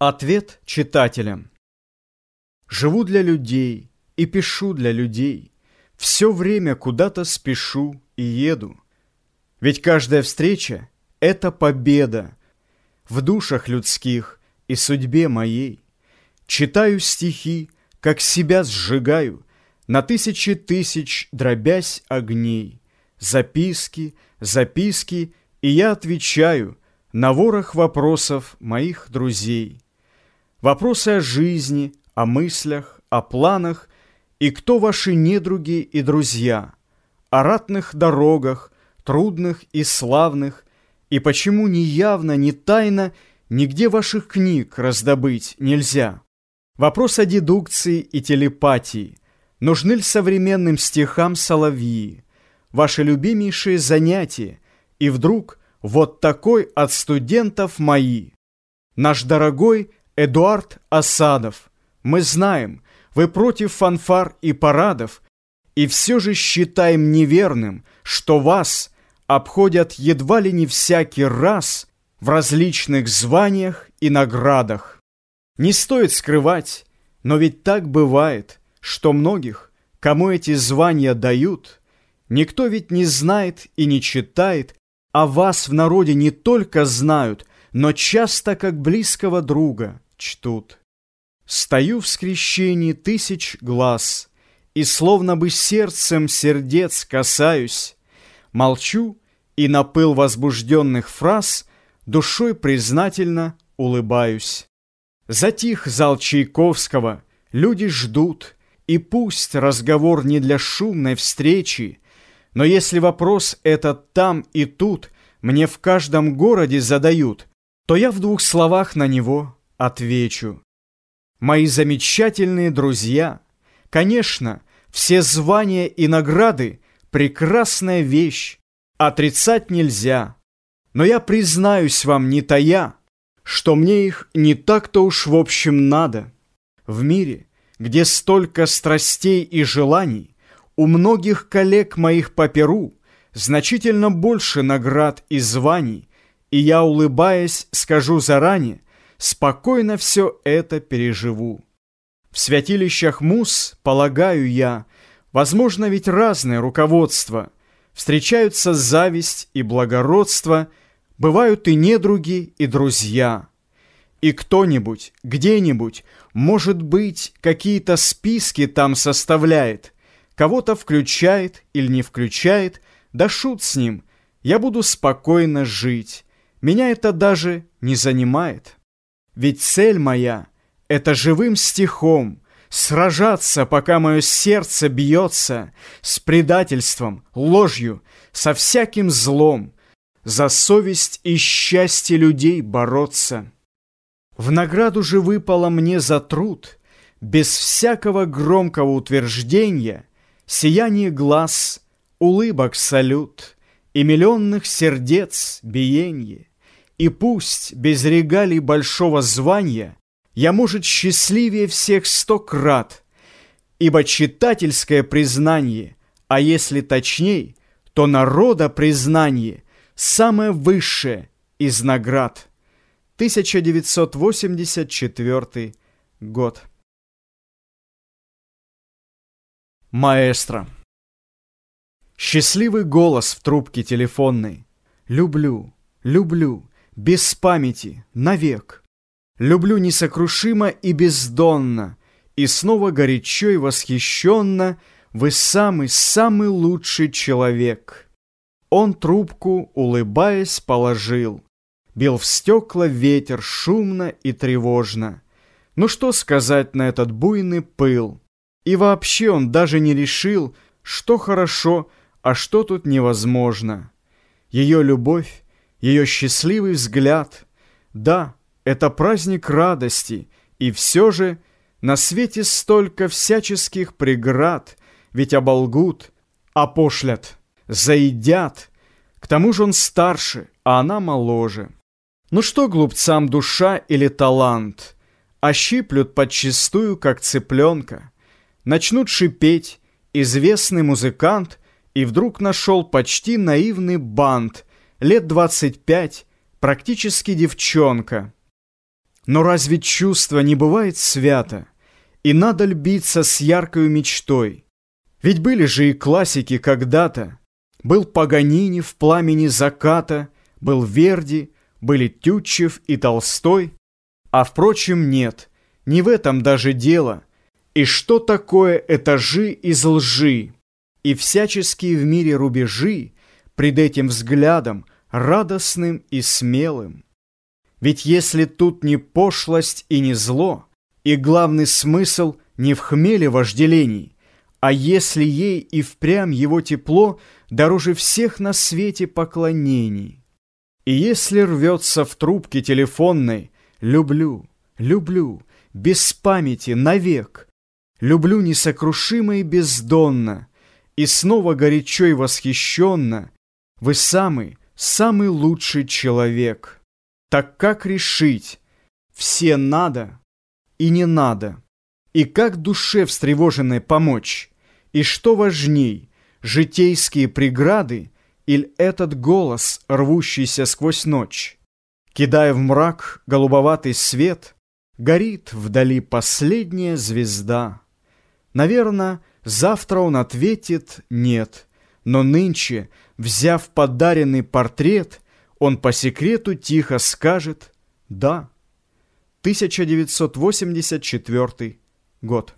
Ответ читателям. Живу для людей и пишу для людей. Все время куда-то спешу и еду. Ведь каждая встреча — это победа В душах людских и судьбе моей. Читаю стихи, как себя сжигаю, На тысячи тысяч дробясь огней. Записки, записки, и я отвечаю На ворох вопросов моих друзей. Вопросы о жизни, о мыслях, о планах и кто ваши недруги и друзья, о ратных дорогах, трудных и славных, и почему ни явно, ни тайно нигде ваших книг раздобыть нельзя. Вопрос о дедукции и телепатии. Нужны ли современным стихам соловьи? Ваши любимейшие занятия. И вдруг вот такой от студентов мои. Наш дорогой Эдуард Осадов, мы знаем, вы против фанфар и парадов, и все же считаем неверным, что вас обходят едва ли не всякий раз в различных званиях и наградах. Не стоит скрывать, но ведь так бывает, что многих, кому эти звания дают, никто ведь не знает и не читает, а вас в народе не только знают, но часто как близкого друга – чтут. Стою в скрещении тысяч глаз И словно бы сердцем сердец касаюсь, Молчу и на пыл возбужденных фраз Душой признательно улыбаюсь. Затих зал Чайковского, люди ждут, И пусть разговор не для шумной встречи, Но если вопрос этот там и тут Мне в каждом городе задают, То я в двух словах на него отвечу. Мои замечательные друзья, конечно, все звания и награды — прекрасная вещь, отрицать нельзя. Но я признаюсь вам, не тая, что мне их не так-то уж в общем надо. В мире, где столько страстей и желаний, у многих коллег моих по Перу значительно больше наград и званий, и я, улыбаясь, скажу заранее, спокойно все это переживу. В святилищах мус, полагаю я, возможно ведь разное руководство, встречаются зависть и благородство, бывают и недруги, и друзья. И кто-нибудь, где-нибудь, может быть, какие-то списки там составляет, кого-то включает или не включает, да шут с ним, я буду спокойно жить, меня это даже не занимает. Ведь цель моя — это живым стихом Сражаться, пока мое сердце бьется С предательством, ложью, со всяким злом За совесть и счастье людей бороться. В награду же выпало мне за труд Без всякого громкого утверждения Сияние глаз, улыбок салют И миллионных сердец биенье. И пусть без регалий большого звания Я, может, счастливее всех сто крат, Ибо читательское признание, А если точней, то народа признание Самое высшее из наград. 1984 год. Маэстро. Счастливый голос в трубке телефонной. Люблю, люблю без памяти, навек. Люблю несокрушимо и бездонно, и снова горячо и восхищенно вы самый-самый лучший человек. Он трубку, улыбаясь, положил. Бил в стекла ветер шумно и тревожно. Ну что сказать на этот буйный пыл? И вообще он даже не решил, что хорошо, а что тут невозможно. Ее любовь ее счастливый взгляд. Да, это праздник радости, и все же на свете столько всяческих преград, ведь оболгут, опошлят, заедят. К тому же он старше, а она моложе. Ну что глупцам душа или талант? Ощиплют подчистую, как цыпленка. Начнут шипеть, известный музыкант, и вдруг нашел почти наивный бант — лет 25, практически девчонка. Но разве чувство не бывает свято? И надо льбиться с яркою мечтой. Ведь были же и классики когда-то. Был Паганини в пламени заката, был Верди, были Тютчев и Толстой. А впрочем, нет, не в этом даже дело. И что такое этажи из лжи? И всяческие в мире рубежи пред этим взглядом радостным и смелым. Ведь если тут не пошлость и не зло, и главный смысл не в хмеле вожделений, а если ей и впрямь его тепло дороже всех на свете поклонений. И если рвется в трубке телефонной «люблю, люблю», без памяти, навек, люблю несокрушимо и бездонно, и снова горячо и восхищенно, вы самый, самый лучший человек. Так как решить? Все надо и не надо. И как душе встревоженной помочь? И что важней, житейские преграды или этот голос, рвущийся сквозь ночь? Кидая в мрак голубоватый свет, горит вдали последняя звезда. Наверное, завтра он ответит «нет», но нынче, взяв подаренный портрет, он по секрету тихо скажет «да». 1984 год.